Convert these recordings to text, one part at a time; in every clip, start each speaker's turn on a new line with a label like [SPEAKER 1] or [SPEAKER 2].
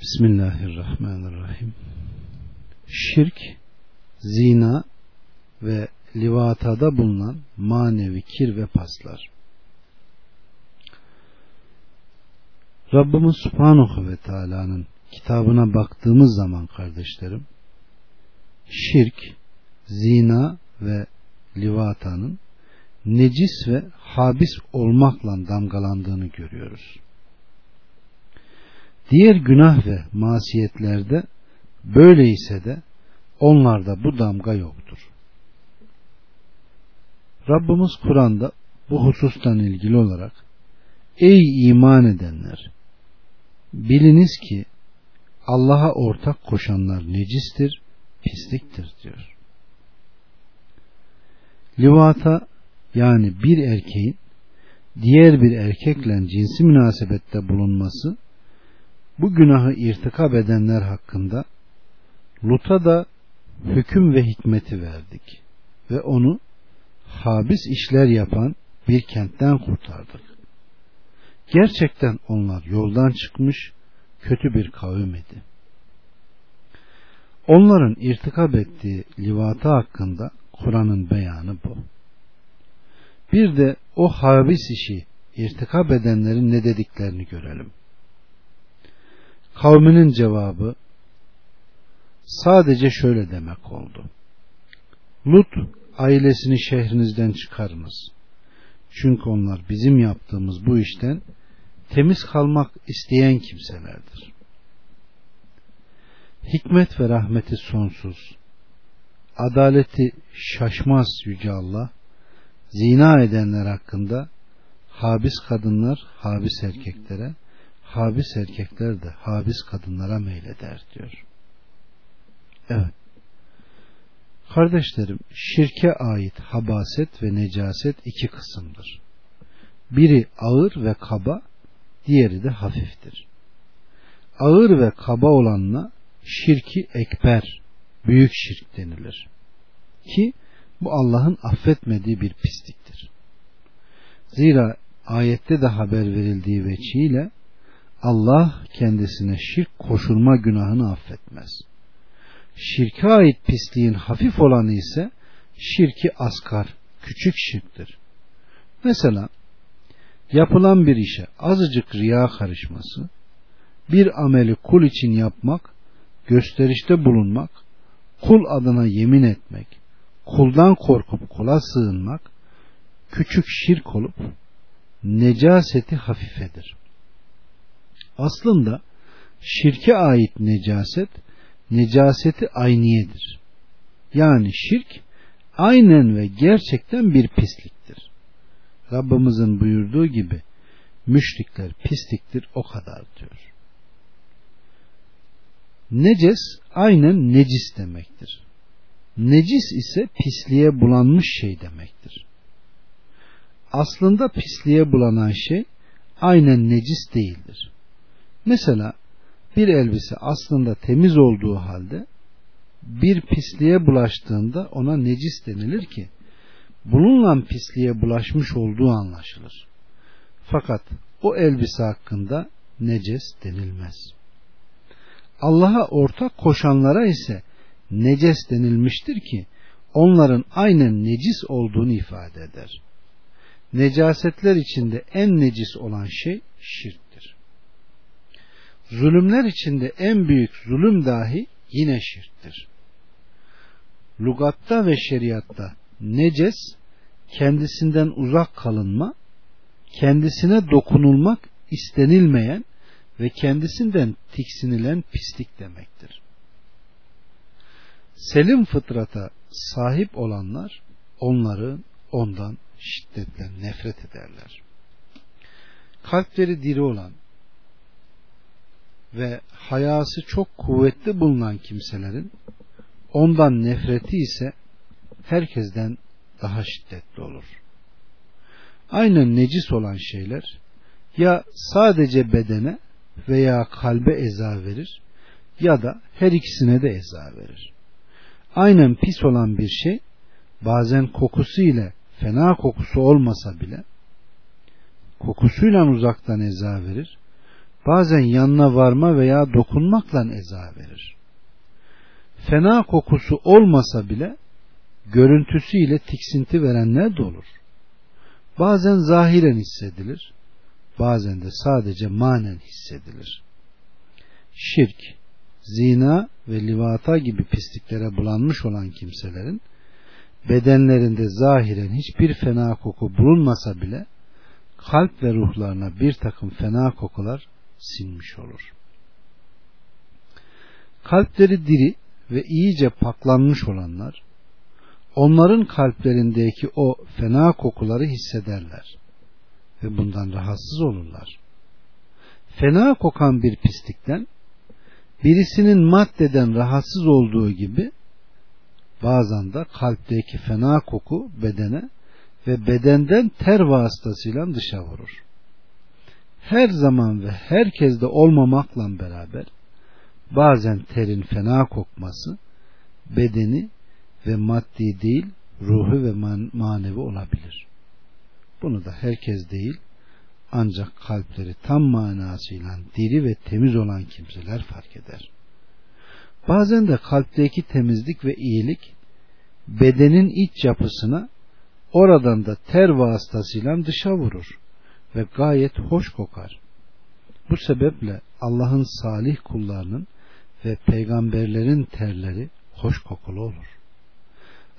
[SPEAKER 1] Bismillahirrahmanirrahim. Şirk, zina ve livatada bulunan manevi kir ve paslar. Rabbimiz Subhanahu ve Teala'nın kitabına baktığımız zaman kardeşlerim, şirk, zina ve livatanın necis ve habis olmakla damgalandığını görüyoruz. Diğer günah ve masiyetlerde böyleyse de onlarda bu damga yoktur. Rabbimiz Kur'an'da bu husustan ilgili olarak Ey iman edenler! Biliniz ki Allah'a ortak koşanlar necistir, pisliktir diyor. Livata yani bir erkeğin diğer bir erkekle cinsi münasebette bulunması bu günahı irtikab edenler hakkında Lut'a da hüküm ve hikmeti verdik ve onu habis işler yapan bir kentten kurtardık. Gerçekten onlar yoldan çıkmış kötü bir kavim idi. Onların irtikab ettiği livatı hakkında Kur'an'ın beyanı bu. Bir de o habis işi irtikab edenlerin ne dediklerini görelim. Kavminin cevabı sadece şöyle demek oldu. Lut ailesini şehrinizden çıkarınız. Çünkü onlar bizim yaptığımız bu işten temiz kalmak isteyen kimselerdir. Hikmet ve rahmeti sonsuz. Adaleti şaşmaz yüce Allah. Zina edenler hakkında habis kadınlar habis erkeklere, habis erkekler de habis kadınlara meyleder diyor. Evet. Kardeşlerim, şirke ait habaset ve necaset iki kısımdır. Biri ağır ve kaba, diğeri de hafiftir. Ağır ve kaba olanla şirki ekber, büyük şirk denilir. Ki bu Allah'ın affetmediği bir pisliktir. Zira ayette de haber verildiği veçiyle Allah kendisine şirk koşulma günahını affetmez. Şirke ait pisliğin hafif olanı ise şirki asgar, küçük şirktir. Mesela yapılan bir işe azıcık riya karışması, bir ameli kul için yapmak, gösterişte bulunmak, kul adına yemin etmek, kuldan korkup kula sığınmak, küçük şirk olup necaseti hafifedir. Aslında şirke ait necaset necaseti ayniyedir. Yani şirk aynen ve gerçekten bir pisliktir. Rabbimizin buyurduğu gibi müşrikler pisliktir o kadar diyor. Neces aynen necis demektir. Necis ise pisliğe bulanmış şey demektir. Aslında pisliğe bulanan şey aynen necis değildir. Mesela bir elbise aslında temiz olduğu halde bir pisliğe bulaştığında ona necis denilir ki bununla pisliğe bulaşmış olduğu anlaşılır. Fakat o elbise hakkında neces denilmez. Allah'a ortak koşanlara ise neces denilmiştir ki onların aynen necis olduğunu ifade eder. Necasetler içinde en necis olan şey şirktir. Zulümler içinde en büyük zulüm dahi yine şirktir. Lugatta ve şeriatta neces kendisinden uzak kalınma, kendisine dokunulmak istenilmeyen ve kendisinden tiksinilen pislik demektir. Selim fıtrata sahip olanlar onları ondan şiddetle nefret ederler. Kalpleri diri olan ve hayası çok kuvvetli bulunan kimselerin ondan nefreti ise herkesten daha şiddetli olur. Aynen necis olan şeyler ya sadece bedene veya kalbe eza verir ya da her ikisine de eza verir. Aynen pis olan bir şey bazen kokusu ile fena kokusu olmasa bile kokusuyla uzaktan eza verir bazen yanına varma veya dokunmakla eza verir. Fena kokusu olmasa bile görüntüsüyle tiksinti verenler de olur. Bazen zahiren hissedilir, bazen de sadece manen hissedilir. Şirk, zina ve livata gibi pisliklere bulanmış olan kimselerin bedenlerinde zahiren hiçbir fena koku bulunmasa bile kalp ve ruhlarına bir takım fena kokular sinmiş olur. Kalpleri diri ve iyice paklanmış olanlar onların kalplerindeki o fena kokuları hissederler ve bundan rahatsız olurlar. Fena kokan bir pislikten birisinin maddeden rahatsız olduğu gibi bazen de kalpteki fena koku bedene ve bedenden ter vasıtasıyla dışa vurur. Her zaman ve herkeste olmamakla beraber bazen terin fena kokması bedeni ve maddi değil ruhu ve man manevi olabilir. Bunu da herkes değil ancak kalpleri tam manasıyla diri ve temiz olan kimseler fark eder. Bazen de kalpteki temizlik ve iyilik bedenin iç yapısına oradan da ter vasıtasıyla dışa vurur ve gayet hoş kokar. Bu sebeple Allah'ın salih kullarının ve peygamberlerin terleri hoş kokulu olur.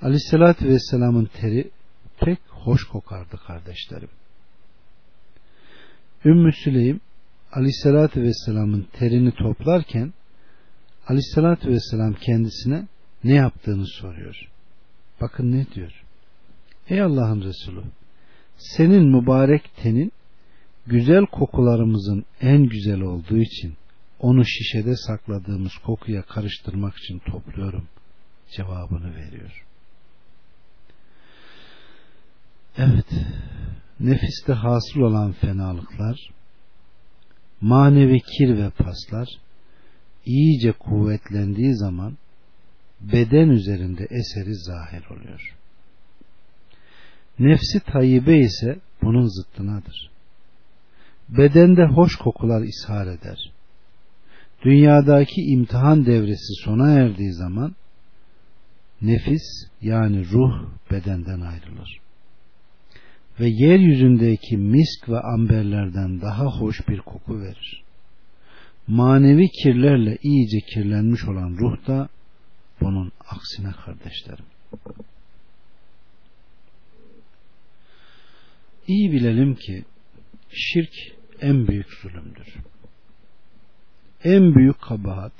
[SPEAKER 1] Aleyhissalatü Vesselam'ın teri pek hoş kokardı kardeşlerim. Ümmü Süleym Aleyhissalatü Vesselam'ın terini toplarken Aleyhissalatü Vesselam kendisine ne yaptığını soruyor. Bakın ne diyor. Ey Allah'ın Resulü senin mübarek tenin güzel kokularımızın en güzel olduğu için onu şişede sakladığımız kokuya karıştırmak için topluyorum cevabını veriyor. Evet, nefiste hasıl olan fenalıklar, manevi kir ve paslar iyice kuvvetlendiği zaman beden üzerinde eseri zahir oluyor. Nefsi tayyibe ise bunun zıttınadır. Bedende hoş kokular ishar eder. Dünyadaki imtihan devresi sona erdiği zaman nefis yani ruh bedenden ayrılır. Ve yeryüzündeki misk ve amberlerden daha hoş bir koku verir. Manevi kirlerle iyice kirlenmiş olan ruh da bunun aksine kardeşlerim. İyi bilelim ki şirk en büyük zulümdür. En büyük kabahat,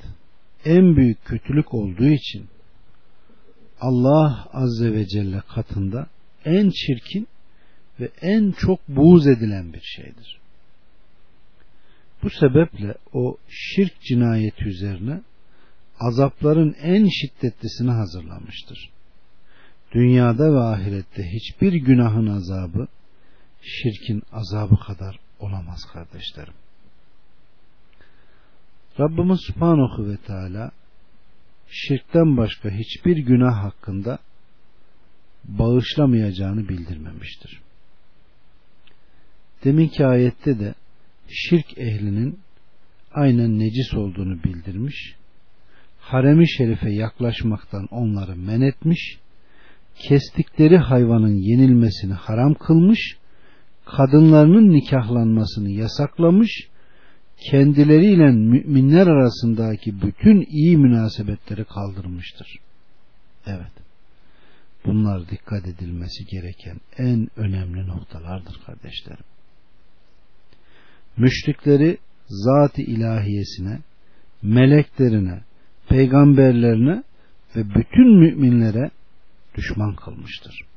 [SPEAKER 1] en büyük kötülük olduğu için Allah Azze ve Celle katında en çirkin ve en çok buğz edilen bir şeydir. Bu sebeple o şirk cinayeti üzerine azapların en şiddetlisini hazırlamıştır. Dünyada ve ahirette hiçbir günahın azabı şirkin azabı kadar olamaz kardeşlerim. Rabbimiz Subhanahu ve Teala şirkten başka hiçbir günah hakkında bağışlamayacağını bildirmemiştir. Deminki ayette de şirk ehlinin aynen necis olduğunu bildirmiş, haremi şerife yaklaşmaktan onları men etmiş, kestikleri hayvanın yenilmesini haram kılmış, kadınlarının nikahlanmasını yasaklamış, kendileriyle müminler arasındaki bütün iyi münasebetleri kaldırmıştır. Evet. Bunlar dikkat edilmesi gereken en önemli noktalardır kardeşlerim. Müşrikleri zat-ı ilahiyesine, meleklerine, peygamberlerine ve bütün müminlere düşman kılmıştır.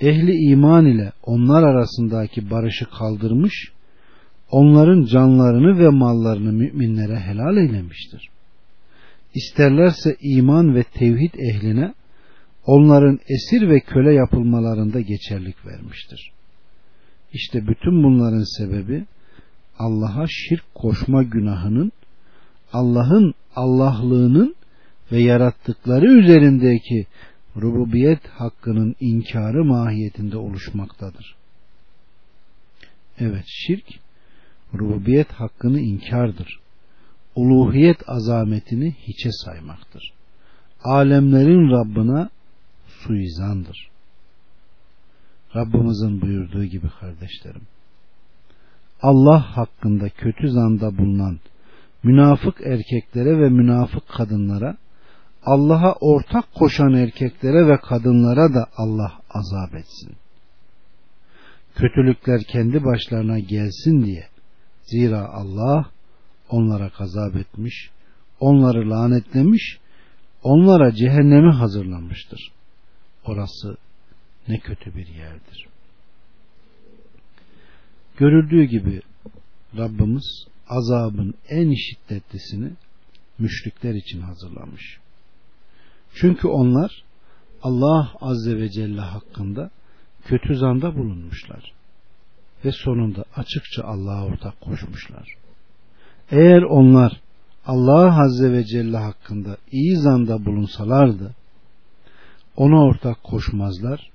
[SPEAKER 1] Ehli iman ile onlar arasındaki barışı kaldırmış, onların canlarını ve mallarını müminlere helal eylemiştir. İsterlerse iman ve tevhid ehline onların esir ve köle yapılmalarında geçerlik vermiştir. İşte bütün bunların sebebi Allah'a şirk koşma günahının Allah'ın Allahlığının ve yarattıkları üzerindeki rububiyet hakkının inkarı mahiyetinde oluşmaktadır. Evet şirk rububiyet hakkını inkardır. Uluhiyet azametini hiçe saymaktır. Alemlerin Rabbına suizandır. Rabbimizin buyurduğu gibi kardeşlerim. Allah hakkında kötü zanda bulunan münafık erkeklere ve münafık kadınlara Allah'a ortak koşan erkeklere ve kadınlara da Allah azap etsin. Kötülükler kendi başlarına gelsin diye. Zira Allah onlara gazap etmiş, onları lanetlemiş, onlara cehennemi hazırlamıştır. Orası ne kötü bir yerdir. Görüldüğü gibi Rabbimiz azabın en şiddetlisini müşrikler için hazırlamış. Çünkü onlar Allah Azze ve Celle hakkında kötü zanda bulunmuşlar. Ve sonunda açıkça Allah'a ortak koşmuşlar. Eğer onlar Allah Azze ve Celle hakkında iyi zanda bulunsalardı ona ortak koşmazlar.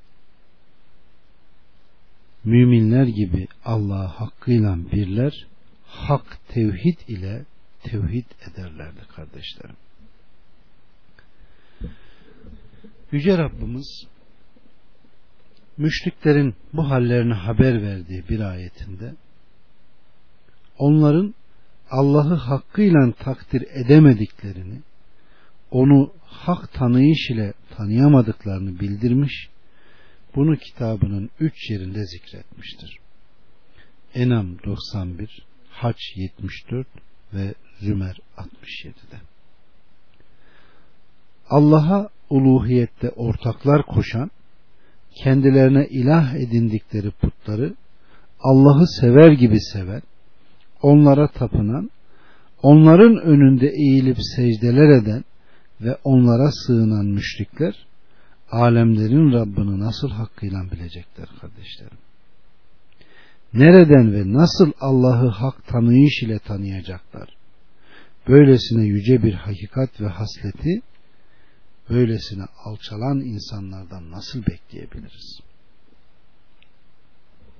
[SPEAKER 1] Müminler gibi Allah'a hakkıyla birler, hak tevhid ile tevhid ederlerdi kardeşlerim. Yüce Rabbimiz müşriklerin bu hallerini haber verdiği bir ayetinde onların Allah'ı hakkıyla takdir edemediklerini onu hak tanıyış ile tanıyamadıklarını bildirmiş bunu kitabının üç yerinde zikretmiştir. Enam 91, Haç 74 ve Zümer 67'de. Allah'a uluhiyette ortaklar koşan, kendilerine ilah edindikleri putları Allah'ı sever gibi seven, onlara tapınan, onların önünde eğilip secdeler eden ve onlara sığınan müşrikler, alemlerin Rabbini nasıl hakkıyla bilecekler kardeşlerim. Nereden ve nasıl Allah'ı hak tanıyış ile tanıyacaklar? Böylesine yüce bir hakikat ve hasleti böylesine alçalan insanlardan nasıl bekleyebiliriz?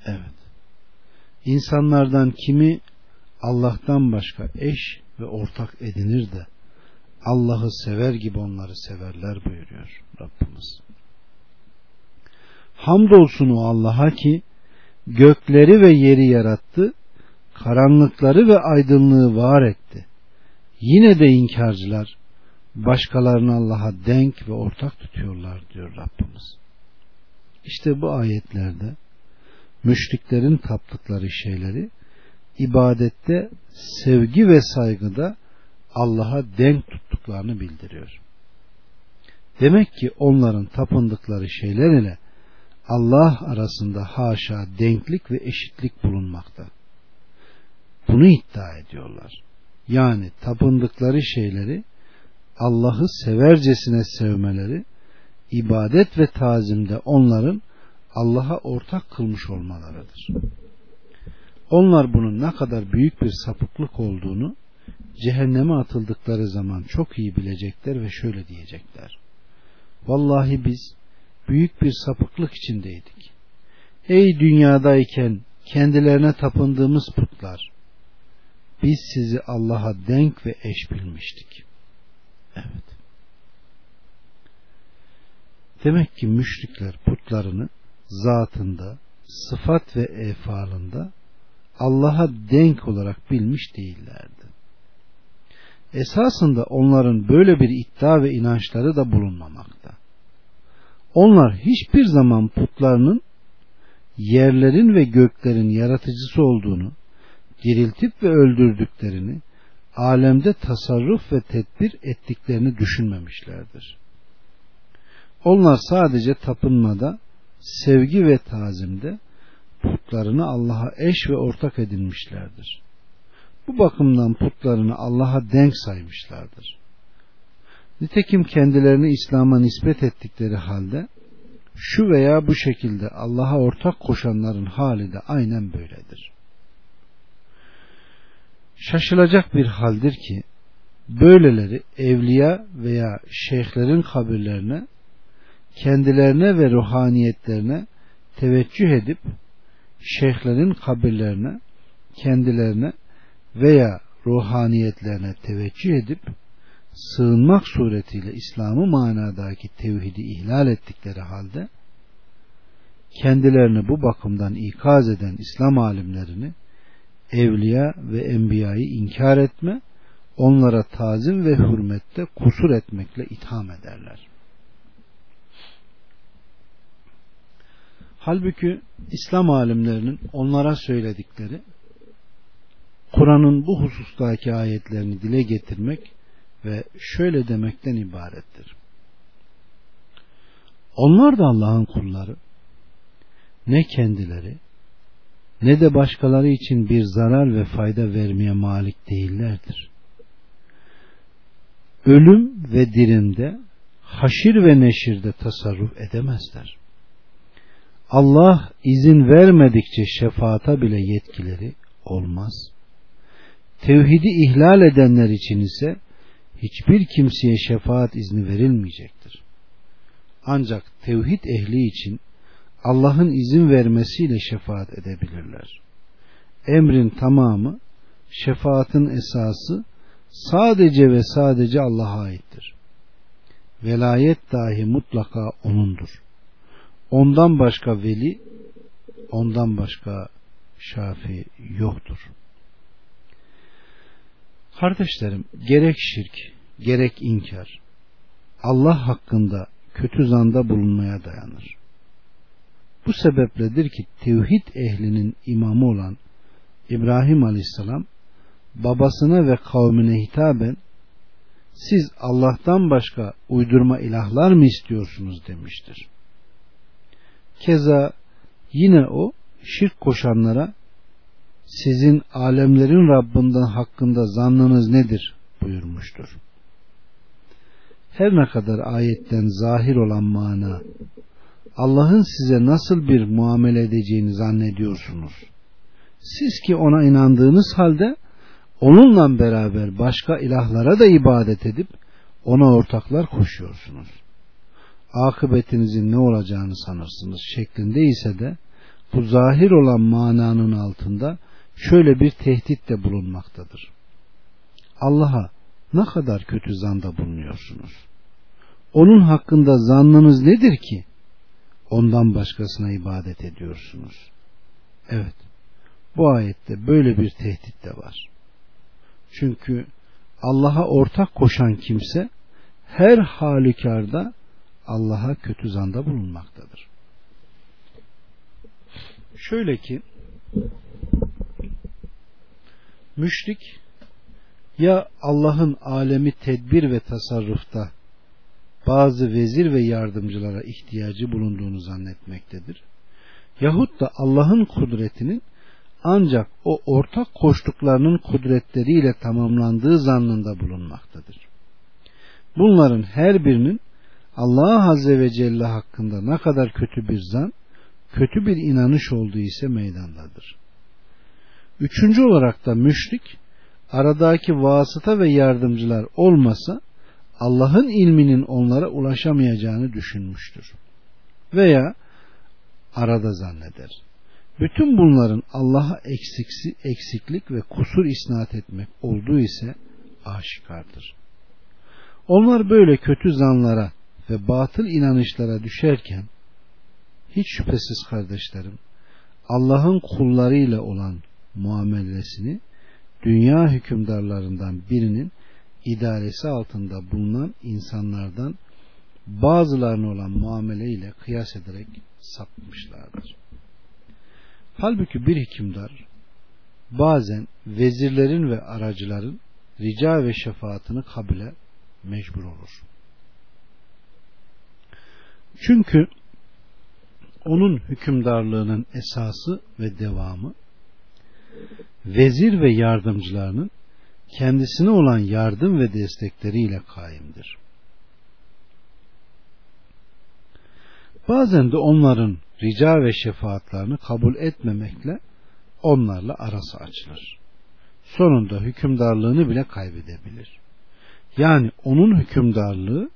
[SPEAKER 1] Evet. İnsanlardan kimi Allah'tan başka eş ve ortak edinir de Allah'ı sever gibi onları severler buyuruyor Rabbimiz. Hamdolsun o Allah'a ki gökleri ve yeri yarattı, karanlıkları ve aydınlığı var etti. Yine de inkarcılar başkalarını Allah'a denk ve ortak tutuyorlar diyor Rabbimiz. İşte bu ayetlerde müşriklerin taptıkları şeyleri ibadette sevgi ve saygıda Allah'a denk tuttuklarını bildiriyor. Demek ki onların tapındıkları şeyler ile Allah arasında haşa denklik ve eşitlik bulunmakta. Bunu iddia ediyorlar. Yani tapındıkları şeyleri Allah'ı severcesine sevmeleri, ibadet ve tazimde onların Allah'a ortak kılmış olmalarıdır. Onlar bunun ne kadar büyük bir sapıklık olduğunu cehenneme atıldıkları zaman çok iyi bilecekler ve şöyle diyecekler. Vallahi biz büyük bir sapıklık içindeydik. Ey dünyadayken kendilerine tapındığımız putlar, biz sizi Allah'a denk ve eş bilmiştik. Evet. Demek ki müşrikler putlarını zatında, sıfat ve efalında Allah'a denk olarak bilmiş değillerdi. Esasında onların böyle bir iddia ve inançları da bulunmamakta. Onlar hiçbir zaman putlarının yerlerin ve göklerin yaratıcısı olduğunu, diriltip ve öldürdüklerini, alemde tasarruf ve tedbir ettiklerini düşünmemişlerdir. Onlar sadece tapınmada, sevgi ve tazimde putlarını Allah'a eş ve ortak edinmişlerdir. Bu bakımdan putlarını Allah'a denk saymışlardır. Nitekim kendilerini İslam'a nispet ettikleri halde şu veya bu şekilde Allah'a ortak koşanların hali de aynen böyledir. Şaşılacak bir haldir ki böyleleri evliya veya şeyhlerin kabirlerine kendilerine ve ruhaniyetlerine teveccüh edip şeyhlerin kabirlerine kendilerine veya ruhaniyetlerine teveccüh edip sığınmak suretiyle İslam'ı manadaki tevhidi ihlal ettikleri halde kendilerini bu bakımdan ikaz eden İslam alimlerini evliya ve enbiyayı inkar etme, onlara tazim ve hürmette kusur etmekle itham ederler. Halbuki İslam alimlerinin onlara söyledikleri Kur'an'ın bu husustaki ayetlerini dile getirmek ve şöyle demekten ibarettir. Onlar da Allah'ın kulları ne kendileri ne de başkaları için bir zarar ve fayda vermeye malik değillerdir. Ölüm ve dirimde, haşir ve neşirde tasarruf edemezler. Allah izin vermedikçe şefaata bile yetkileri olmaz. Tevhidi ihlal edenler için ise hiçbir kimseye şefaat izni verilmeyecektir. Ancak tevhid ehli için Allah'ın izin vermesiyle şefaat edebilirler. Emrin tamamı, şefaatin esası sadece ve sadece Allah'a aittir. Velayet dahi mutlaka O'nundur. Ondan başka veli, ondan başka şafi yoktur. Kardeşlerim, gerek şirk, gerek inkar, Allah hakkında kötü zanda bulunmaya dayanır. Bu sebepledir ki tevhid ehlinin imamı olan İbrahim Aleyhisselam babasına ve kavmine hitaben siz Allah'tan başka uydurma ilahlar mı istiyorsunuz demiştir. Keza yine o şirk koşanlara sizin alemlerin Rabbinden hakkında zannınız nedir buyurmuştur. Her ne kadar ayetten zahir olan mana Allah'ın size nasıl bir muamele edeceğini zannediyorsunuz? Siz ki ona inandığınız halde onunla beraber başka ilahlara da ibadet edip ona ortaklar koşuyorsunuz. Akıbetinizin ne olacağını sanırsınız şeklinde ise de bu zahir olan mananın altında şöyle bir tehdit de bulunmaktadır. Allah'a ne kadar kötü zanda bulunuyorsunuz? Onun hakkında zannınız nedir ki? Ondan başkasına ibadet ediyorsunuz. Evet. Bu ayette böyle bir tehdit de var. Çünkü Allah'a ortak koşan kimse her halükarda Allah'a kötü zanda bulunmaktadır. Şöyle ki müşrik ya Allah'ın alemi tedbir ve tasarrufta bazı vezir ve yardımcılara ihtiyacı bulunduğunu zannetmektedir. Yahut da Allah'ın kudretinin ancak o ortak koştuklarının kudretleriyle tamamlandığı zannında bulunmaktadır. Bunların her birinin Allah Azze ve Celle hakkında ne kadar kötü bir zan, kötü bir inanış olduğu ise meydandadır. Üçüncü olarak da müşrik, aradaki vasıta ve yardımcılar olmasa Allah'ın ilminin onlara ulaşamayacağını düşünmüştür. Veya arada zanneder. Bütün bunların Allah'a eksiklik ve kusur isnat etmek olduğu ise aşikardır. Onlar böyle kötü zanlara ve batıl inanışlara düşerken hiç şüphesiz kardeşlerim Allah'ın kullarıyla olan muamelesini dünya hükümdarlarından birinin idaresi altında bulunan insanlardan bazılarına olan muamele ile kıyas ederek sapmışlardır. Halbuki bir hükümdar bazen vezirlerin ve aracıların rica ve şefaatini kabule mecbur olur. Çünkü onun hükümdarlığının esası ve devamı vezir ve yardımcılarının kendisine olan yardım ve destekleriyle kaimdir. Bazen de onların rica ve şefaatlerini kabul etmemekle onlarla arası açılır. Sonunda hükümdarlığını bile kaybedebilir. Yani onun hükümdarlığı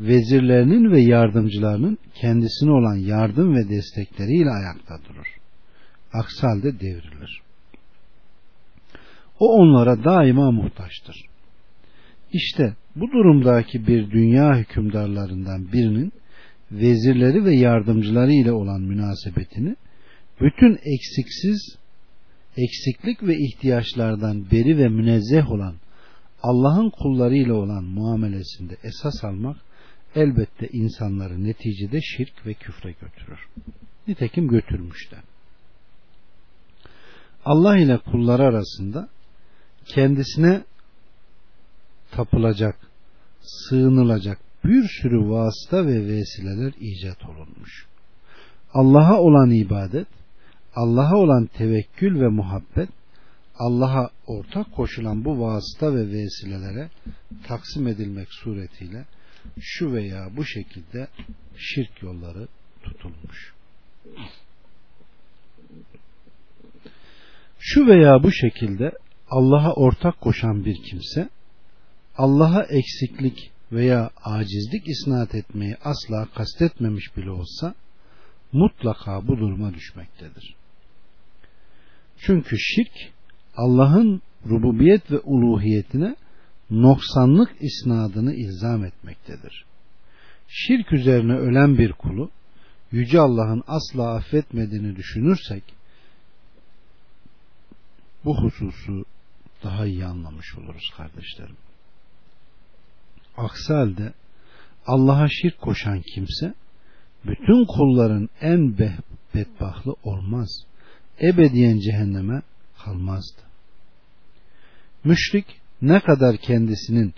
[SPEAKER 1] vezirlerinin ve yardımcılarının kendisine olan yardım ve destekleriyle ayakta durur. Aksi halde devrilir. O onlara daima muhtaçtır. İşte bu durumdaki bir dünya hükümdarlarından birinin vezirleri ve yardımcıları ile olan münasebetini bütün eksiksiz eksiklik ve ihtiyaçlardan beri ve münezzeh olan Allah'ın kulları ile olan muamelesinde esas almak elbette insanları neticede şirk ve küfre götürür. Nitekim götürmüş de. Allah ile kulları arasında kendisine tapılacak, sığınılacak bir sürü vasıta ve vesileler icat olunmuş. Allah'a olan ibadet, Allah'a olan tevekkül ve muhabbet, Allah'a ortak koşulan bu vasıta ve vesilelere taksim edilmek suretiyle şu veya bu şekilde şirk yolları tutulmuş. Şu veya bu şekilde Allah'a ortak koşan bir kimse Allah'a eksiklik veya acizlik isnat etmeyi asla kastetmemiş bile olsa mutlaka bu duruma düşmektedir. Çünkü şirk Allah'ın rububiyet ve uluhiyetine noksanlık isnadını ilzam etmektedir. Şirk üzerine ölen bir kulu Yüce Allah'ın asla affetmediğini düşünürsek bu hususu daha iyi anlamış oluruz kardeşlerim. Aksi halde Allah'a şirk koşan kimse bütün kulların en bedbahtlı olmaz. Ebediyen cehenneme kalmazdı. Müşrik ne kadar kendisinin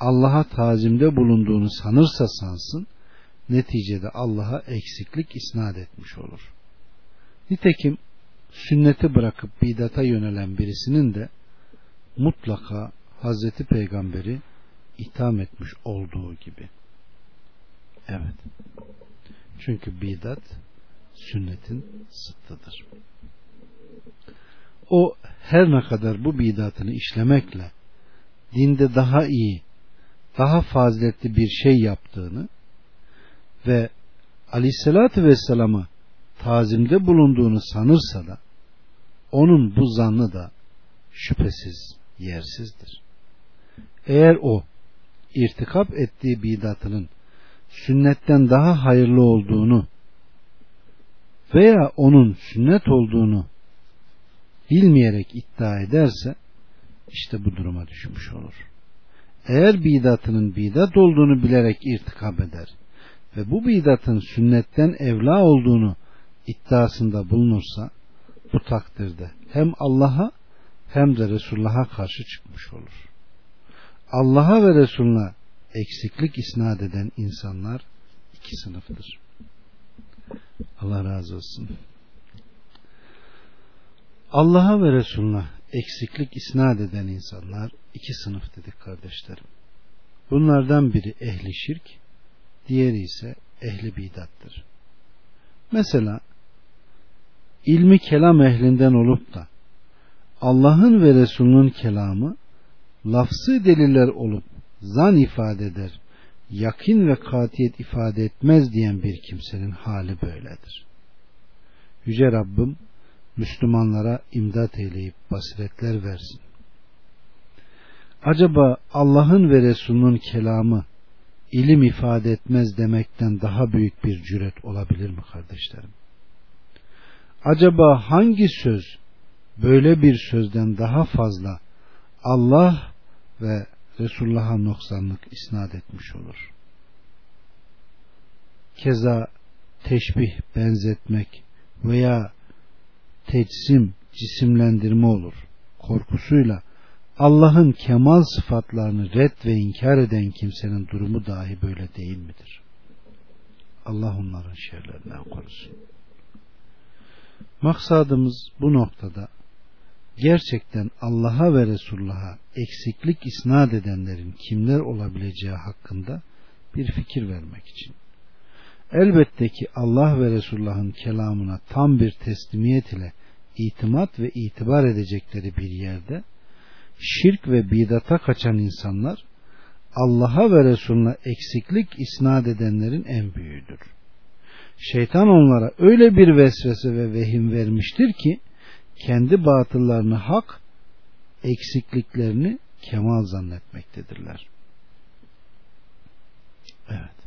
[SPEAKER 1] Allah'a tazimde bulunduğunu sanırsa sansın, neticede Allah'a eksiklik isnat etmiş olur. Nitekim sünneti bırakıp bidata yönelen birisinin de mutlaka Hazreti Peygamberi itham etmiş olduğu gibi. Evet. Çünkü bidat sünnetin sıttıdır. O her ne kadar bu bidatını işlemekle dinde daha iyi, daha faziletli bir şey yaptığını ve aleyhissalatü vesselama tazimde bulunduğunu sanırsa da onun bu zannı da şüphesiz yersizdir. Eğer o irtikap ettiği bidatının sünnetten daha hayırlı olduğunu veya onun sünnet olduğunu bilmeyerek iddia ederse işte bu duruma düşmüş olur. Eğer bidatının bidat olduğunu bilerek irtikap eder ve bu bidatın sünnetten evla olduğunu iddiasında bulunursa bu takdirde hem Allah'a hem de Resulullah'a karşı çıkmış olur. Allah'a ve Resulüne eksiklik isnat eden insanlar iki sınıftır. Allah razı olsun. Allah'a ve Resulüne eksiklik isnat eden insanlar iki sınıf dedik kardeşlerim. Bunlardan biri ehli şirk, diğeri ise ehli bidattır. Mesela ilmi kelam ehlinden olup da Allah'ın ve Resulünün kelamı lafzı deliller olup zan ifade eder, yakin ve katiyet ifade etmez diyen bir kimsenin hali böyledir. Yüce Rabbim Müslümanlara imdat eyleyip basiretler versin. Acaba Allah'ın ve Resulünün kelamı ilim ifade etmez demekten daha büyük bir cüret olabilir mi kardeşlerim? Acaba hangi söz böyle bir sözden daha fazla Allah ve Resulullah'a noksanlık isnat etmiş olur? Keza teşbih, benzetmek veya tecsim, cisimlendirme olur. Korkusuyla Allah'ın kemal sıfatlarını red ve inkar eden kimsenin durumu dahi böyle değil midir? Allah onların şerlerinden korusun. Maksadımız bu noktada gerçekten Allah'a ve Resulullah'a eksiklik isnat edenlerin kimler olabileceği hakkında bir fikir vermek için. Elbette ki Allah ve Resulullah'ın kelamına tam bir teslimiyet ile itimat ve itibar edecekleri bir yerde şirk ve bidata kaçan insanlar Allah'a ve Resulüne eksiklik isnat edenlerin en büyüğüdür. Şeytan onlara öyle bir vesvese ve vehim vermiştir ki kendi batıllarını hak eksikliklerini kemal zannetmektedirler. Evet.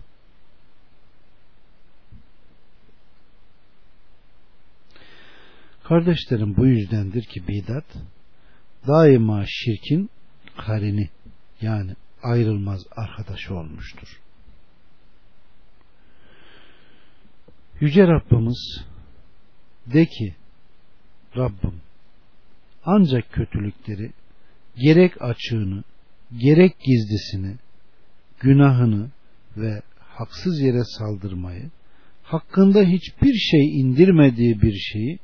[SPEAKER 1] Kardeşlerim bu yüzdendir ki bidat daima şirkin karini yani ayrılmaz arkadaşı olmuştur. Yüce Rabbimiz de ki Rabbim ancak kötülükleri gerek açığını gerek gizlisini günahını ve haksız yere saldırmayı hakkında hiçbir şey indirmediği bir şeyi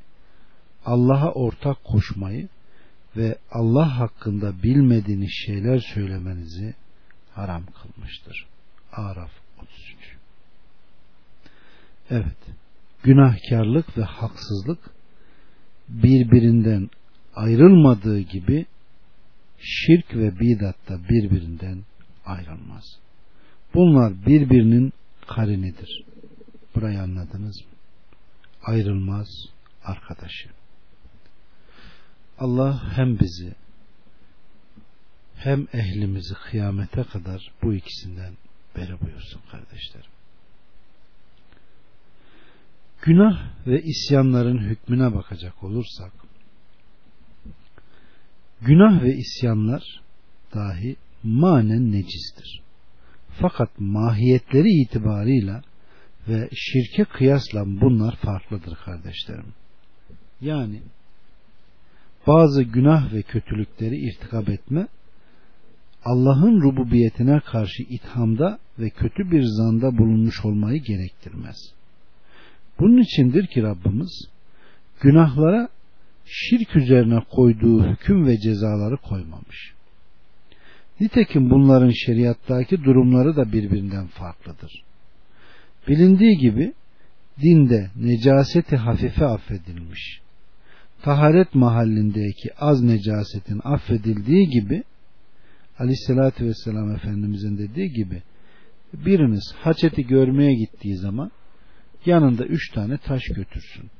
[SPEAKER 1] Allah'a ortak koşmayı ve Allah hakkında bilmediğiniz şeyler söylemenizi haram kılmıştır. Araf 33 Evet, günahkarlık ve haksızlık birbirinden ayrılmadığı gibi şirk ve bidat da birbirinden ayrılmaz. Bunlar birbirinin karinidir. Burayı anladınız mı? Ayrılmaz arkadaşı. Allah hem bizi hem ehlimizi kıyamete kadar bu ikisinden beri buyursun kardeşlerim. Günah ve isyanların hükmüne bakacak olursak günah ve isyanlar dahi manen necistir. Fakat mahiyetleri itibarıyla ve şirke kıyasla bunlar farklıdır kardeşlerim. Yani bazı günah ve kötülükleri irtikab etme Allah'ın rububiyetine karşı ithamda ve kötü bir zanda bulunmuş olmayı gerektirmez. Bunun içindir ki Rabbimiz günahlara şirk üzerine koyduğu hüküm ve cezaları koymamış. Nitekim bunların şeriattaki durumları da birbirinden farklıdır. Bilindiği gibi dinde necaseti hafife affedilmiş. Taharet mahallindeki az necasetin affedildiği gibi Aleyhisselatü Vesselam Efendimizin dediği gibi biriniz haçeti görmeye gittiği zaman yanında üç tane taş götürsün.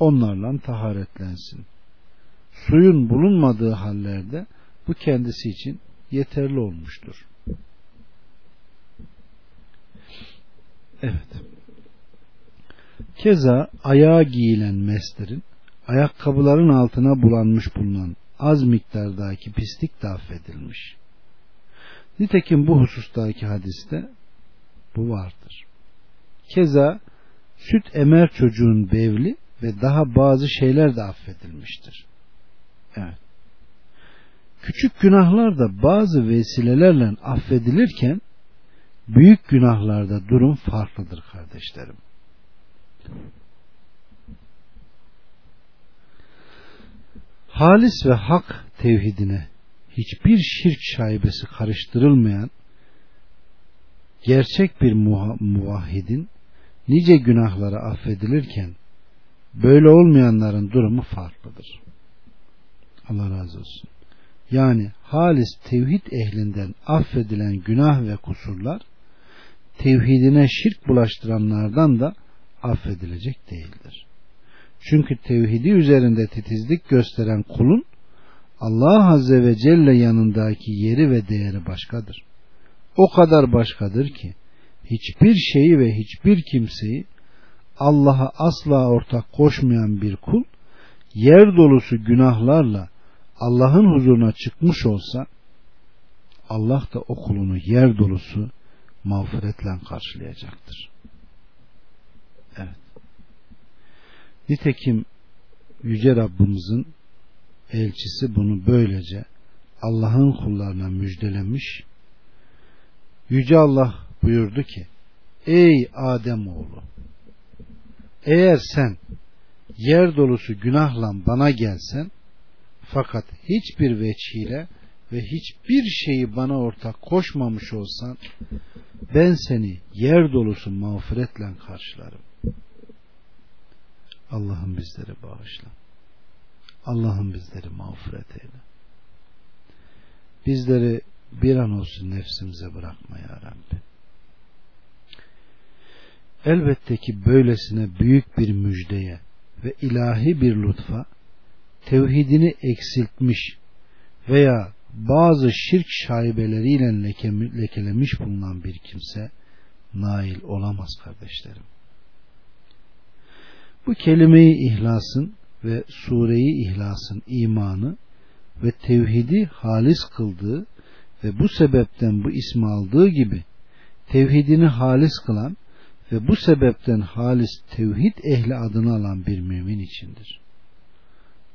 [SPEAKER 1] Onlarla taharetlensin. Suyun bulunmadığı hallerde bu kendisi için yeterli olmuştur. Evet. Keza ayağa giyilen meslerin ayakkabıların altına bulanmış bulunan az miktardaki pislik de affedilmiş. Nitekim bu husustaki hadiste bu vardır. Keza süt emer çocuğun bevli ve daha bazı şeyler de affedilmiştir. Evet. Küçük günahlar da bazı vesilelerle affedilirken büyük günahlarda durum farklıdır kardeşlerim. Halis ve hak tevhidine hiçbir şirk şaibesi karıştırılmayan gerçek bir muvahhidin nice günahları affedilirken böyle olmayanların durumu farklıdır. Allah razı olsun. Yani halis tevhid ehlinden affedilen günah ve kusurlar tevhidine şirk bulaştıranlardan da affedilecek değildir. Çünkü tevhidi üzerinde titizlik gösteren kulun Allah Azze ve Celle yanındaki yeri ve değeri başkadır. O kadar başkadır ki hiçbir şeyi ve hiçbir kimseyi Allah'a asla ortak koşmayan bir kul yer dolusu günahlarla Allah'ın huzuruna çıkmış olsa Allah da o kulunu yer dolusu mağfiretle karşılayacaktır. Evet. Nitekim Yüce Rabbimizin elçisi bunu böylece Allah'ın kullarına müjdelemiş. Yüce Allah buyurdu ki Ey Adem oğlu eğer sen yer dolusu günahla bana gelsen fakat hiçbir veçhiyle ve hiçbir şeyi bana ortak koşmamış olsan ben seni yer dolusu mağfiretle karşılarım. Allah'ım bizleri bağışla. Allah'ım bizleri mağfiret eyle. Bizleri bir an olsun nefsimize bırakma ya Rabbi. Elbette ki böylesine büyük bir müjdeye ve ilahi bir lütfa tevhidini eksiltmiş veya bazı şirk şaibeleriyle lekelemiş bulunan bir kimse nail olamaz kardeşlerim. Bu kelimeyi ihlasın ve sureyi ihlasın imanı ve tevhidi halis kıldığı ve bu sebepten bu ismi aldığı gibi tevhidini halis kılan ve bu sebepten halis tevhid ehli adını alan bir mümin içindir.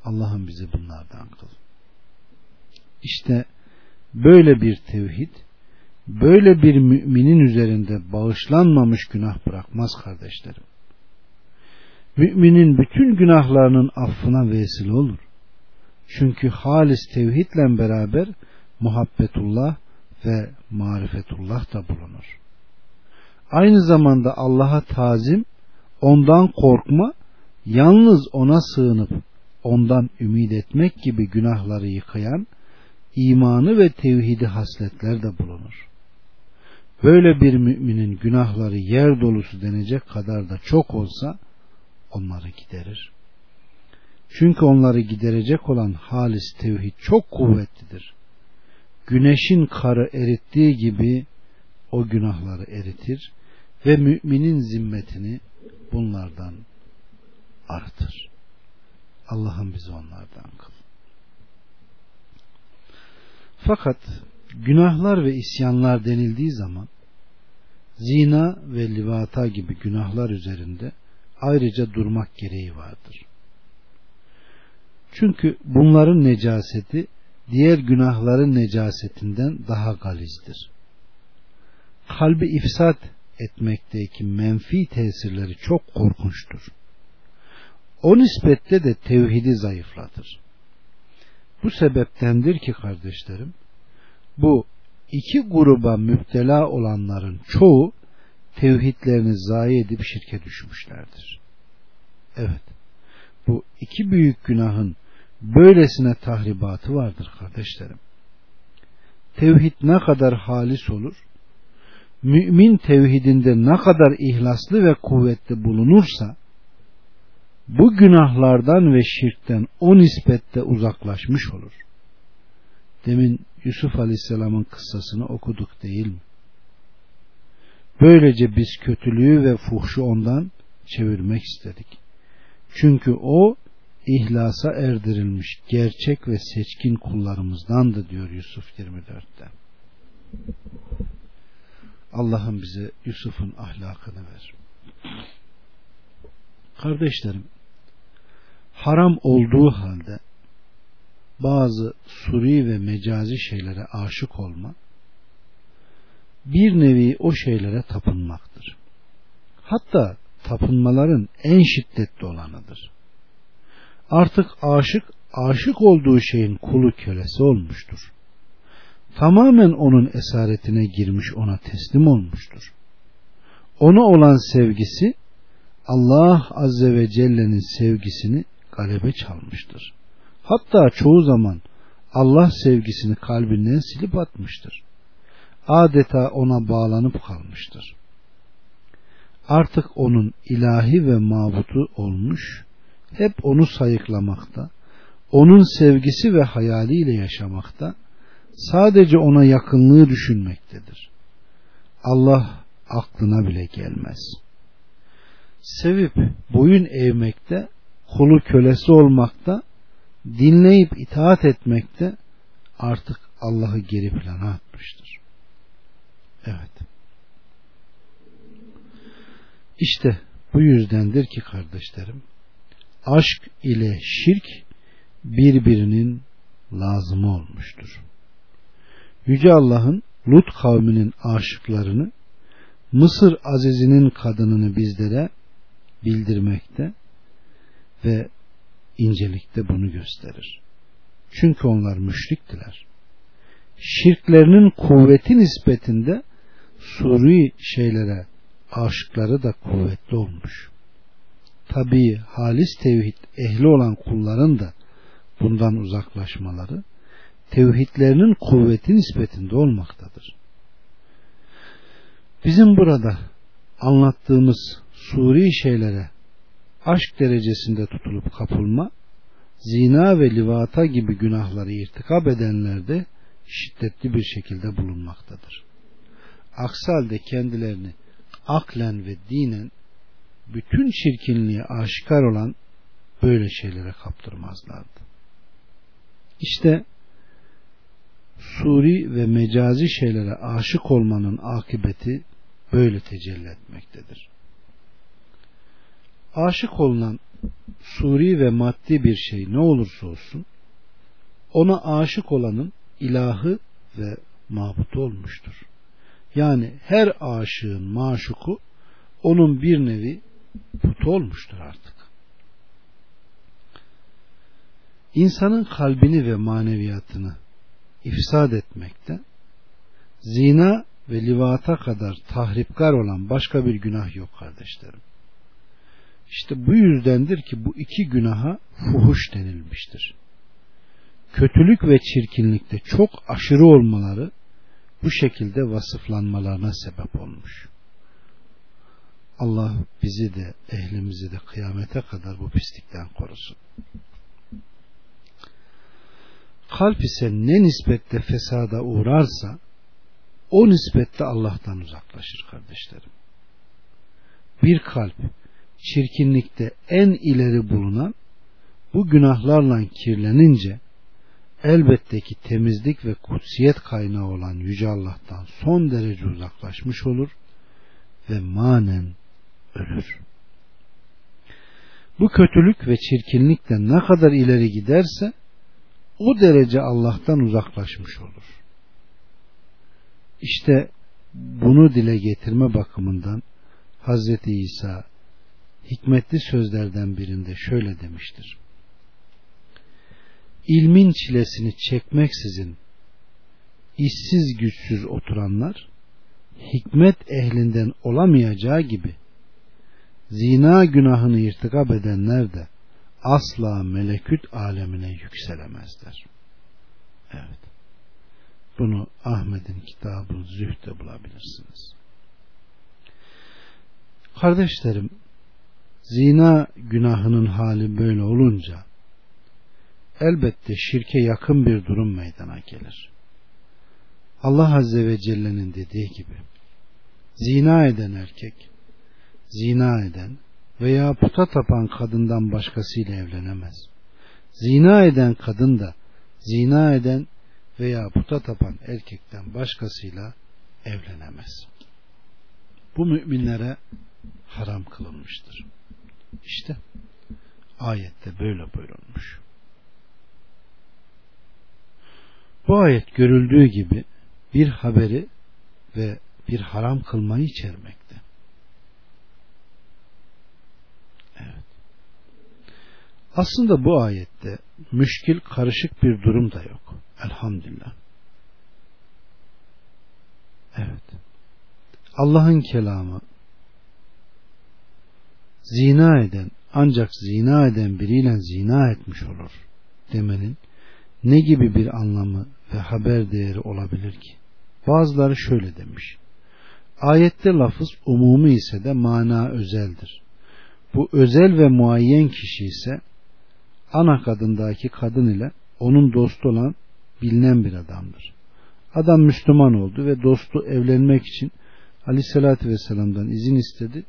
[SPEAKER 1] Allah'ım bizi bunlardan kıl. İşte böyle bir tevhid, böyle bir müminin üzerinde bağışlanmamış günah bırakmaz kardeşlerim. Müminin bütün günahlarının affına vesile olur. Çünkü halis tevhidle beraber muhabbetullah ve marifetullah da bulunur. Aynı zamanda Allah'a tazim, ondan korkma, yalnız ona sığınıp ondan ümit etmek gibi günahları yıkayan imanı ve tevhidi hasletler de bulunur. Böyle bir müminin günahları yer dolusu denecek kadar da çok olsa onları giderir. Çünkü onları giderecek olan halis tevhid çok kuvvetlidir. Güneşin karı erittiği gibi o günahları eritir ve müminin zimmetini bunlardan artır. Allah'ım bizi onlardan kıl. Fakat günahlar ve isyanlar denildiği zaman zina ve livata gibi günahlar üzerinde ayrıca durmak gereği vardır. Çünkü bunların necaseti diğer günahların necasetinden daha galizdir. Kalbi ifsat etmekteki menfi tesirleri çok korkunçtur. O nispette de tevhidi zayıflatır. Bu sebeptendir ki kardeşlerim, bu iki gruba müptela olanların çoğu tevhidlerini zayi edip şirke düşmüşlerdir. Evet, bu iki büyük günahın böylesine tahribatı vardır kardeşlerim. Tevhid ne kadar halis olur, mümin tevhidinde ne kadar ihlaslı ve kuvvetli bulunursa, bu günahlardan ve şirkten o nispette uzaklaşmış olur. Demin Yusuf Aleyhisselam'ın kıssasını okuduk değil mi? Böylece biz kötülüğü ve fuhşu ondan çevirmek istedik. Çünkü o ihlasa erdirilmiş gerçek ve seçkin kullarımızdandı diyor Yusuf 24'te. Allah'ım bize Yusuf'un ahlakını ver. Kardeşlerim, haram olduğu halde bazı suri ve mecazi şeylere aşık olma, bir nevi o şeylere tapınmaktır. Hatta tapınmaların en şiddetli olanıdır. Artık aşık, aşık olduğu şeyin kulu kölesi olmuştur. Tamamen onun esaretine girmiş ona teslim olmuştur. Ona olan sevgisi Allah Azze ve Celle'nin sevgisini galebe çalmıştır. Hatta çoğu zaman Allah sevgisini kalbinden silip atmıştır. Adeta ona bağlanıp kalmıştır. Artık onun ilahi ve mabutu olmuş, hep onu sayıklamakta, onun sevgisi ve hayaliyle yaşamakta, sadece ona yakınlığı düşünmektedir. Allah aklına bile gelmez. Sevip boyun eğmekte, kulu kölesi olmakta, dinleyip itaat etmekte artık Allah'ı geri plana atmıştır. Evet. İşte bu yüzdendir ki kardeşlerim aşk ile şirk birbirinin lazımı olmuştur. Yüce Allah'ın Lut kavminin aşıklarını Mısır azizinin kadınını bizlere bildirmekte ve incelikte bunu gösterir. Çünkü onlar müşriktiler. Şirklerinin kuvveti nispetinde suri şeylere aşıkları da kuvvetli olmuş. Tabi halis tevhid ehli olan kulların da bundan uzaklaşmaları tevhidlerinin kuvveti nispetinde olmaktadır. Bizim burada anlattığımız suri şeylere aşk derecesinde tutulup kapılma zina ve livata gibi günahları irtikab edenlerde şiddetli bir şekilde bulunmaktadır. Aksi halde kendilerini aklen ve dinen bütün çirkinliğe aşikar olan böyle şeylere kaptırmazlardı. İşte suri ve mecazi şeylere aşık olmanın akıbeti böyle tecelli etmektedir. Aşık olunan suri ve maddi bir şey ne olursa olsun ona aşık olanın ilahı ve mabutu olmuştur. Yani her aşığın maşuku onun bir nevi putu olmuştur artık. İnsanın kalbini ve maneviyatını ifsad etmekte, zina ve livata kadar tahripkar olan başka bir günah yok kardeşlerim. İşte bu yüzdendir ki bu iki günaha fuhuş denilmiştir. Kötülük ve çirkinlikte çok aşırı olmaları bu şekilde vasıflanmalarına sebep olmuş. Allah bizi de ehlimizi de kıyamete kadar bu pislikten korusun. Kalp ise ne nispette fesada uğrarsa o nispette Allah'tan uzaklaşır kardeşlerim. Bir kalp çirkinlikte en ileri bulunan bu günahlarla kirlenince elbette ki temizlik ve kutsiyet kaynağı olan Yüce Allah'tan son derece uzaklaşmış olur ve manen ölür. Bu kötülük ve çirkinlikte ne kadar ileri giderse o derece Allah'tan uzaklaşmış olur. İşte bunu dile getirme bakımından Hazreti İsa hikmetli sözlerden birinde şöyle demiştir. İlmin çilesini çekmeksizin işsiz güçsüz oturanlar hikmet ehlinden olamayacağı gibi zina günahını irtikab edenler de asla meleküt alemine yükselemezler. Evet. Bunu Ahmet'in kitabı Zühd'de bulabilirsiniz. Kardeşlerim, zina günahının hali böyle olunca elbette şirke yakın bir durum meydana gelir. Allah Azze ve Celle'nin dediği gibi zina eden erkek, zina eden veya puta tapan kadından başkasıyla evlenemez. Zina eden kadın da zina eden veya puta tapan erkekten başkasıyla evlenemez. Bu müminlere haram kılınmıştır. İşte ayette böyle buyurulmuş. Bu ayet görüldüğü gibi bir haberi ve bir haram kılmayı içermekte. Evet. Aslında bu ayette müşkil karışık bir durum da yok. Elhamdülillah. Evet. Allah'ın kelamı zina eden ancak zina eden biriyle zina etmiş olur demenin ne gibi bir anlamı ve haber değeri olabilir ki? Bazıları şöyle demiş. Ayette lafız umumi ise de mana özeldir. Bu özel ve muayyen kişi ise ana kadındaki kadın ile onun dostu olan bilinen bir adamdır. Adam Müslüman oldu ve dostu evlenmek için Aleyhisselatü Vesselam'dan izin istedi.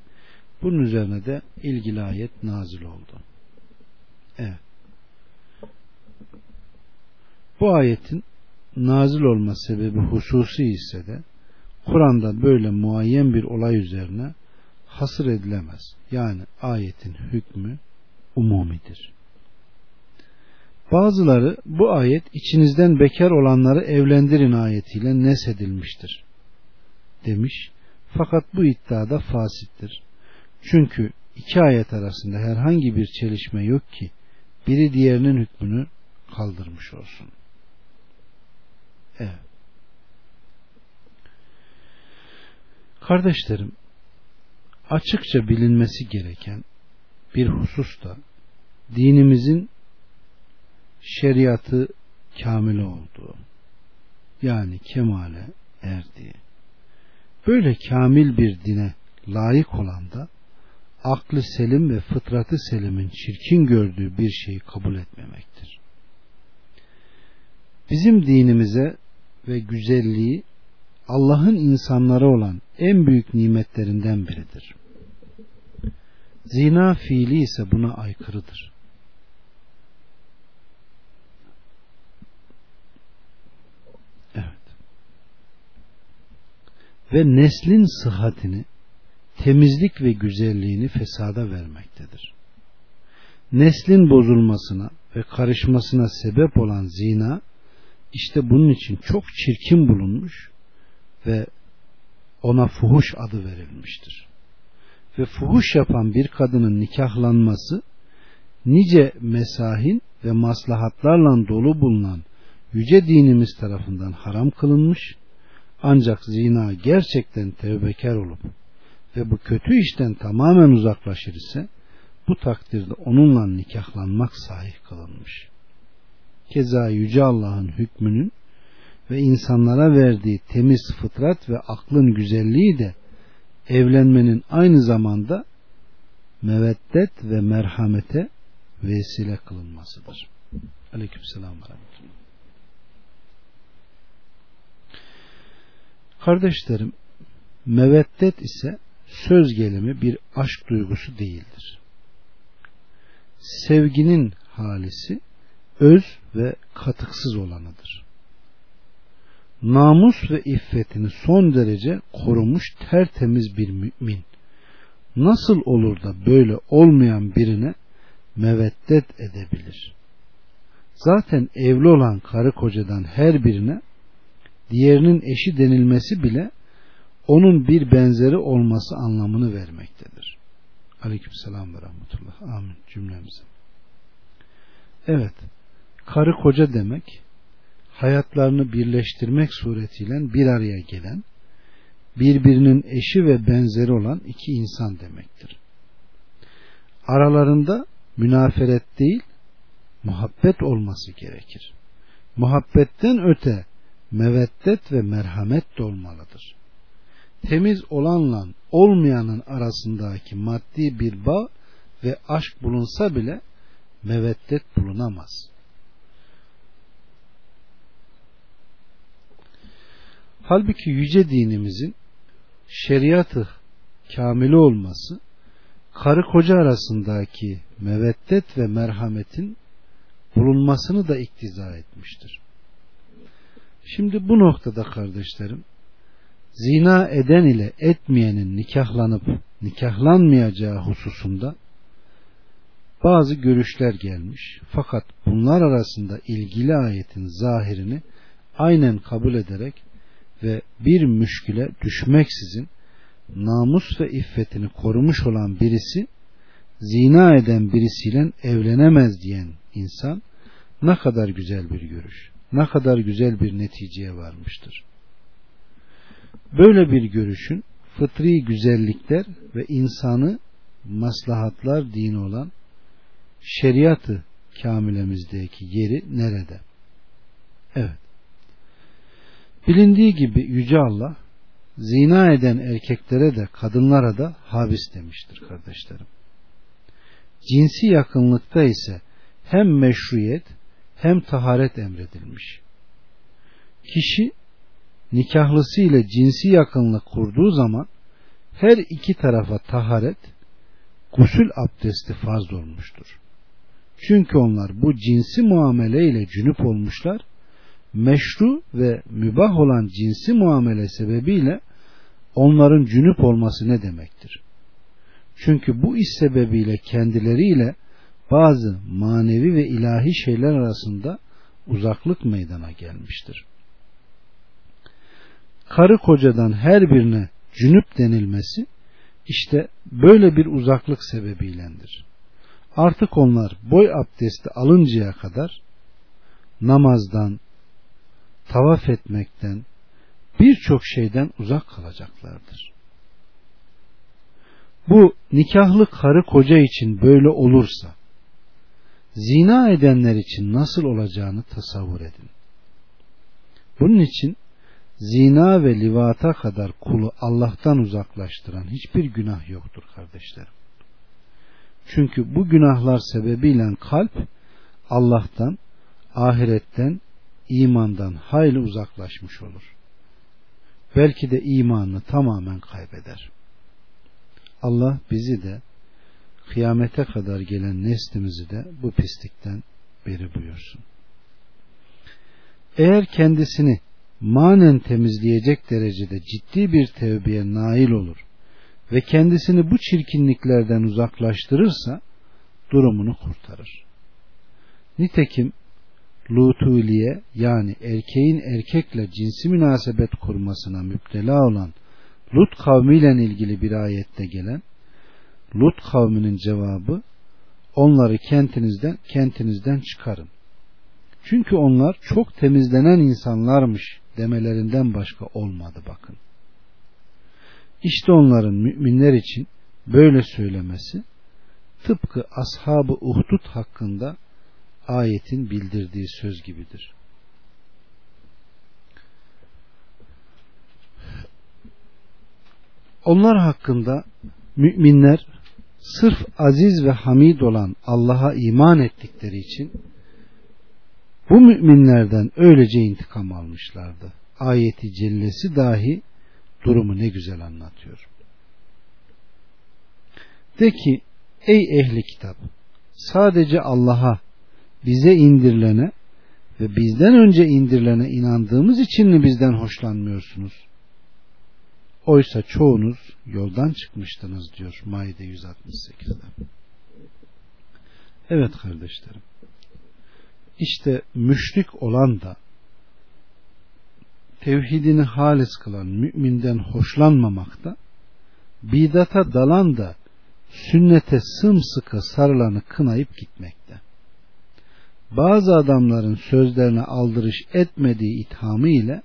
[SPEAKER 1] Bunun üzerine de ilgili ayet nazil oldu. Evet. Bu ayetin nazil olma sebebi hususi ise de Kur'an'da böyle muayyen bir olay üzerine hasır edilemez. Yani ayetin hükmü umumidir. Bazıları bu ayet içinizden bekar olanları evlendirin ayetiyle nesedilmiştir demiş. Fakat bu iddiada fasittir. Çünkü iki ayet arasında herhangi bir çelişme yok ki biri diğerinin hükmünü kaldırmış olsun. Evet. Kardeşlerim, açıkça bilinmesi gereken bir husus da dinimizin şeriatı kamil olduğu yani kemale erdiği böyle kamil bir dine layık olan da aklı selim ve fıtratı selimin çirkin gördüğü bir şeyi kabul etmemektir. Bizim dinimize ve güzelliği Allah'ın insanlara olan en büyük nimetlerinden biridir. Zina fiili ise buna aykırıdır. Evet. Ve neslin sıhhatini, temizlik ve güzelliğini fesada vermektedir. Neslin bozulmasına ve karışmasına sebep olan zina, işte bunun için çok çirkin bulunmuş ve ona fuhuş adı verilmiştir. Ve fuhuş yapan bir kadının nikahlanması nice mesahin ve maslahatlarla dolu bulunan yüce dinimiz tarafından haram kılınmış ancak zina gerçekten tevbekar olup ve bu kötü işten tamamen uzaklaşır ise bu takdirde onunla nikahlanmak sahih kılınmış. Keza Yüce Allah'ın hükmünün ve insanlara verdiği temiz fıtrat ve aklın güzelliği de evlenmenin aynı zamanda meveddet ve merhamete vesile kılınmasıdır. Aleykümselam ve Kardeşlerim, meveddet ise söz gelimi bir aşk duygusu değildir. Sevginin halisi öz ve katıksız olanıdır. Namus ve iffetini son derece korumuş tertemiz bir mümin nasıl olur da böyle olmayan birine meveddet edebilir? Zaten evli olan karı kocadan her birine diğerinin eşi denilmesi bile onun bir benzeri olması anlamını vermektedir. Aleykümselam ve rahmetullah. Amin cümlemize. Evet, karı koca demek hayatlarını birleştirmek suretiyle bir araya gelen birbirinin eşi ve benzeri olan iki insan demektir. Aralarında münaferet değil, muhabbet olması gerekir. Muhabbetten öte meveddet ve merhamet de olmalıdır. Temiz olanla olmayanın arasındaki maddi bir bağ ve aşk bulunsa bile meveddet bulunamaz. Halbuki yüce dinimizin şeriatı kamili olması karı koca arasındaki meveddet ve merhametin bulunmasını da iktiza etmiştir. Şimdi bu noktada kardeşlerim zina eden ile etmeyenin nikahlanıp nikahlanmayacağı hususunda bazı görüşler gelmiş. Fakat bunlar arasında ilgili ayetin zahirini aynen kabul ederek ve bir müşküle düşmeksizin namus ve iffetini korumuş olan birisi zina eden birisiyle evlenemez diyen insan ne kadar güzel bir görüş, ne kadar güzel bir neticeye varmıştır. Böyle bir görüşün fıtri güzellikler ve insanı maslahatlar dini olan şeriatı kamilemizdeki yeri nerede? Evet. Bilindiği gibi Yüce Allah zina eden erkeklere de kadınlara da habis demiştir kardeşlerim. Cinsi yakınlıkta ise hem meşruiyet hem taharet emredilmiş. Kişi nikahlısı ile cinsi yakınlık kurduğu zaman her iki tarafa taharet, gusül abdesti farz olmuştur. Çünkü onlar bu cinsi muamele ile cünüp olmuşlar meşru ve mübah olan cinsi muamele sebebiyle onların cünüp olması ne demektir? Çünkü bu iş sebebiyle kendileriyle bazı manevi ve ilahi şeyler arasında uzaklık meydana gelmiştir. Karı kocadan her birine cünüp denilmesi işte böyle bir uzaklık sebebiylendir. Artık onlar boy abdesti alıncaya kadar namazdan, tavaf etmekten, birçok şeyden uzak kalacaklardır. Bu nikahlı karı koca için böyle olursa, zina edenler için nasıl olacağını tasavvur edin. Bunun için zina ve livata kadar kulu Allah'tan uzaklaştıran hiçbir günah yoktur kardeşlerim. Çünkü bu günahlar sebebiyle kalp Allah'tan, ahiretten, imandan hayli uzaklaşmış olur. Belki de imanını tamamen kaybeder. Allah bizi de kıyamete kadar gelen neslimizi de bu pislikten beri buyursun. Eğer kendisini manen temizleyecek derecede ciddi bir tevbeye nail olur ve kendisini bu çirkinliklerden uzaklaştırırsa durumunu kurtarır. Nitekim lutuliye yani erkeğin erkekle cinsi münasebet kurmasına müptela olan Lut kavmiyle ilgili bir ayette gelen Lut kavminin cevabı onları kentinizden kentinizden çıkarın. Çünkü onlar çok temizlenen insanlarmış demelerinden başka olmadı bakın. İşte onların müminler için böyle söylemesi tıpkı ashabı uhdud hakkında ayetin bildirdiği söz gibidir. Onlar hakkında müminler sırf aziz ve hamid olan Allah'a iman ettikleri için bu müminlerden öylece intikam almışlardı. Ayeti cellesi dahi durumu ne güzel anlatıyor. De ki ey ehli kitap sadece Allah'a bize indirilene ve bizden önce indirilene inandığımız için mi bizden hoşlanmıyorsunuz? Oysa çoğunuz yoldan çıkmıştınız diyor Maide 168'de. Evet kardeşlerim. İşte müşrik olan da tevhidini halis kılan müminden hoşlanmamakta, bidata dalan da sünnete sımsıkı sarılanı kınayıp gitmekte. Bazı adamların sözlerine aldırış etmediği ithamı ile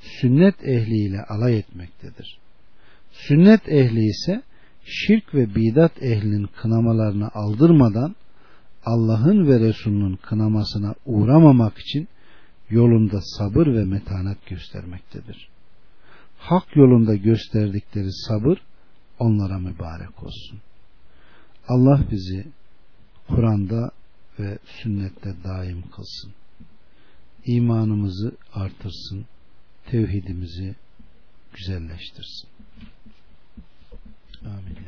[SPEAKER 1] sünnet ehliyle alay etmektedir. Sünnet ehli ise şirk ve bidat ehlinin kınamalarını aldırmadan Allah'ın ve Resulünün kınamasına uğramamak için yolunda sabır ve metanet göstermektedir. Hak yolunda gösterdikleri sabır onlara mübarek olsun. Allah bizi Kur'an'da ve sünnette daim kılsın. İmanımızı artırsın, tevhidimizi güzelleştirsin. Amin.